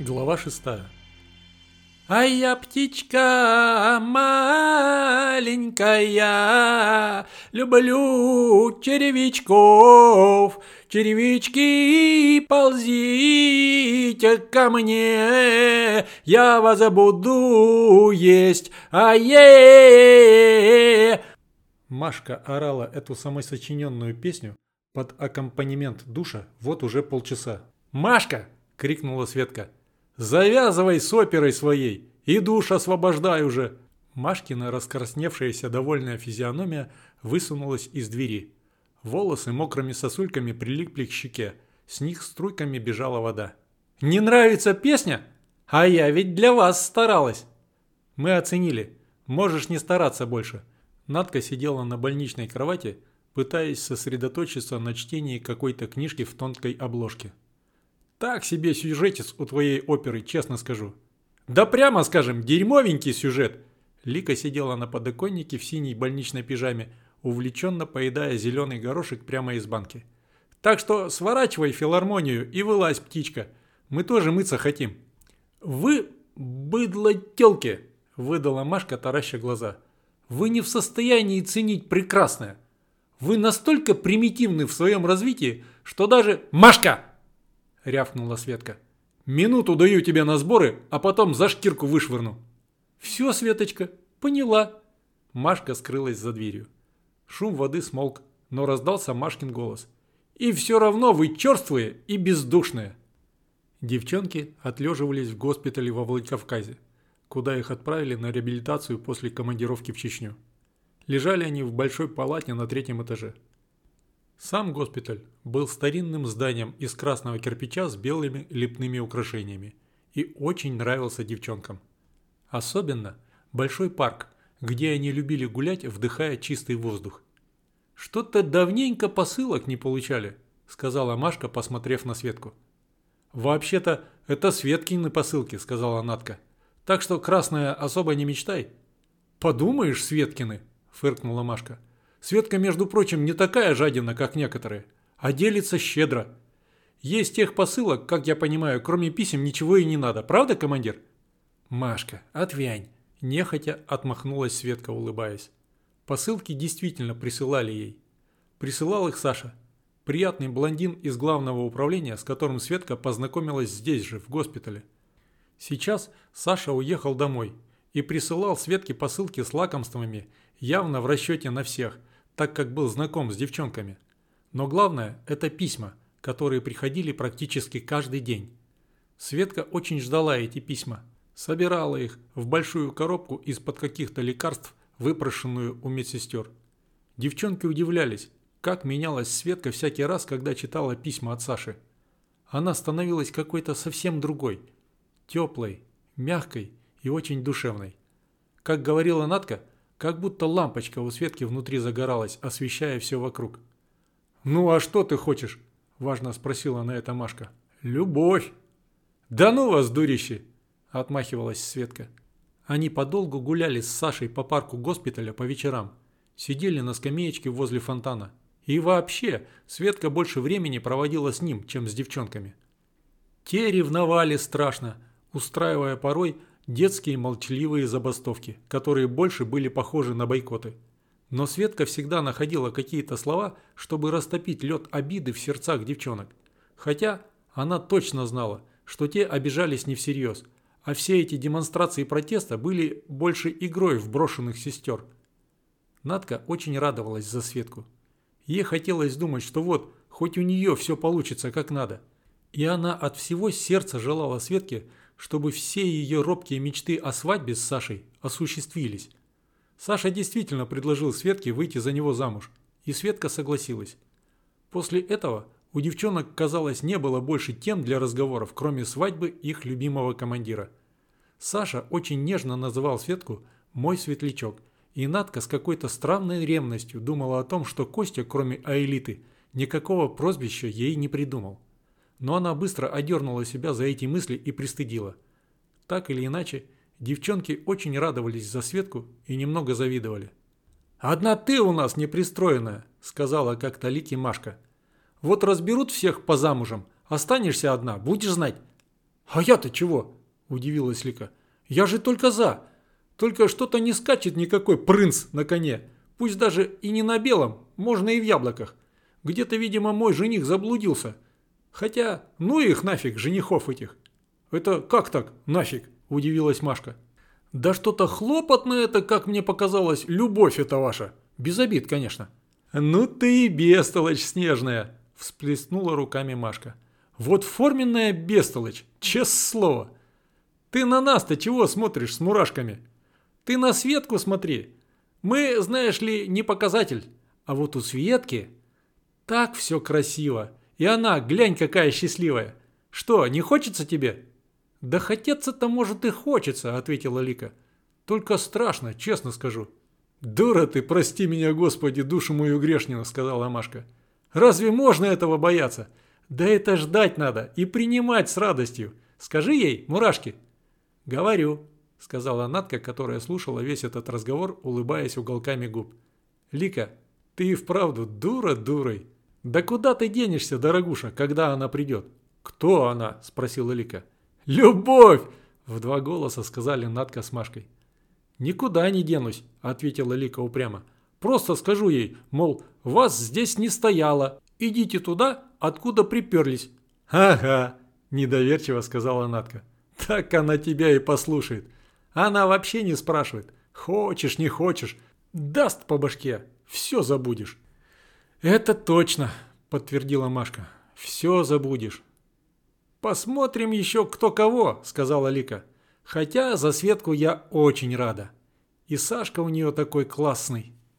Глава шестая. А я птичка маленькая, люблю червячков. Червячки, ползите ко мне, я вас буду есть, а е Машка орала эту самосочиненную песню под аккомпанемент душа вот уже полчаса. «Машка!» – крикнула Светка. «Завязывай с оперой своей и душ освобождай уже!» Машкина раскрасневшаяся довольная физиономия высунулась из двери. Волосы мокрыми сосульками прилипли к щеке. С них струйками бежала вода. «Не нравится песня? А я ведь для вас старалась!» «Мы оценили. Можешь не стараться больше». Надка сидела на больничной кровати, пытаясь сосредоточиться на чтении какой-то книжки в тонкой обложке. Так себе сюжетец у твоей оперы, честно скажу. Да прямо скажем, дерьмовенький сюжет. Лика сидела на подоконнике в синей больничной пижаме, увлеченно поедая зеленый горошек прямо из банки. Так что сворачивай филармонию и вылазь, птичка. Мы тоже мыться хотим. Вы быдло телки, выдала Машка, тараща глаза. Вы не в состоянии ценить прекрасное. Вы настолько примитивны в своем развитии, что даже... Машка! – рявкнула Светка. «Минуту даю тебе на сборы, а потом за шкирку вышвырну». «Все, Светочка, поняла». Машка скрылась за дверью. Шум воды смолк, но раздался Машкин голос. «И все равно вы черствые и бездушные». Девчонки отлеживались в госпитале во Владикавказе, куда их отправили на реабилитацию после командировки в Чечню. Лежали они в большой палате на третьем этаже. Сам госпиталь был старинным зданием из красного кирпича с белыми лепными украшениями и очень нравился девчонкам. Особенно большой парк, где они любили гулять, вдыхая чистый воздух. «Что-то давненько посылок не получали», – сказала Машка, посмотрев на Светку. «Вообще-то это Светкины посылки», – сказала Натка. «Так что, красная, особо не мечтай». «Подумаешь, Светкины», – фыркнула Машка. Светка, между прочим, не такая жадина, как некоторые, а делится щедро. Есть тех посылок, как я понимаю, кроме писем ничего и не надо. Правда, командир? Машка, отвянь. Нехотя отмахнулась Светка, улыбаясь. Посылки действительно присылали ей. Присылал их Саша. Приятный блондин из главного управления, с которым Светка познакомилась здесь же, в госпитале. Сейчас Саша уехал домой и присылал Светке посылки с лакомствами, явно в расчете на всех, так как был знаком с девчонками. Но главное – это письма, которые приходили практически каждый день. Светка очень ждала эти письма, собирала их в большую коробку из-под каких-то лекарств, выпрошенную у медсестер. Девчонки удивлялись, как менялась Светка всякий раз, когда читала письма от Саши. Она становилась какой-то совсем другой, теплой, мягкой и очень душевной. Как говорила Натка – как будто лампочка у Светки внутри загоралась, освещая все вокруг. «Ну а что ты хочешь?» – важно спросила на это Машка. «Любовь!» «Да ну вас, дурищи!» – отмахивалась Светка. Они подолгу гуляли с Сашей по парку госпиталя по вечерам. Сидели на скамеечке возле фонтана. И вообще, Светка больше времени проводила с ним, чем с девчонками. Те ревновали страшно, устраивая порой детские молчаливые забастовки, которые больше были похожи на бойкоты. Но Светка всегда находила какие-то слова, чтобы растопить лед обиды в сердцах девчонок. Хотя она точно знала, что те обижались не всерьез, а все эти демонстрации протеста были больше игрой в брошенных сестер. Надка очень радовалась за Светку. Ей хотелось думать, что вот, хоть у нее все получится как надо. И она от всего сердца желала Светке, чтобы все ее робкие мечты о свадьбе с Сашей осуществились. Саша действительно предложил Светке выйти за него замуж, и Светка согласилась. После этого у девчонок, казалось, не было больше тем для разговоров, кроме свадьбы их любимого командира. Саша очень нежно называл Светку «мой светлячок», и Надка с какой-то странной ревностью думала о том, что Костя, кроме Аэлиты, никакого прозвища ей не придумал но она быстро одернула себя за эти мысли и пристыдила. Так или иначе, девчонки очень радовались за Светку и немного завидовали. «Одна ты у нас непристроенная», – сказала как-то Лики Машка. «Вот разберут всех по замужам, останешься одна, будешь знать». «А я-то чего?» – удивилась Лика. «Я же только за. Только что-то не скачет никакой принц на коне. Пусть даже и не на белом, можно и в яблоках. Где-то, видимо, мой жених заблудился. Хотя, ну их нафиг, женихов этих». «Это как так, нафиг?» – удивилась Машка. «Да что-то хлопотно это, как мне показалось, любовь это ваша. Без обид, конечно». «Ну ты и бестолочь снежная!» – всплеснула руками Машка. «Вот форменная бестолочь, честное слово. Ты на нас-то чего смотришь с мурашками? Ты на Светку смотри. Мы, знаешь ли, не показатель. А вот у Светки так все красиво. И она, глянь, какая счастливая. Что, не хочется тебе?» «Да хотеться-то, может, и хочется», – ответила Лика. «Только страшно, честно скажу». «Дура ты, прости меня, Господи, душу мою грешнину», – сказала Машка. «Разве можно этого бояться? Да это ждать надо и принимать с радостью. Скажи ей, мурашки». «Говорю», – сказала Натка, которая слушала весь этот разговор, улыбаясь уголками губ. «Лика, ты и вправду дура дурой. Да куда ты денешься, дорогуша, когда она придет?» «Кто она?» – спросила Лика. «Любовь!» – в два голоса сказали Натка с Машкой. «Никуда не денусь», – ответила Лика упрямо. «Просто скажу ей, мол, вас здесь не стояло. Идите туда, откуда приперлись». «Ага», – недоверчиво сказала Натка. «Так она тебя и послушает. Она вообще не спрашивает. Хочешь, не хочешь. Даст по башке. Все забудешь». «Это точно», – подтвердила Машка. «Все забудешь». «Посмотрим еще кто кого», – сказала Лика. «Хотя за Светку я очень рада. И Сашка у нее такой классный».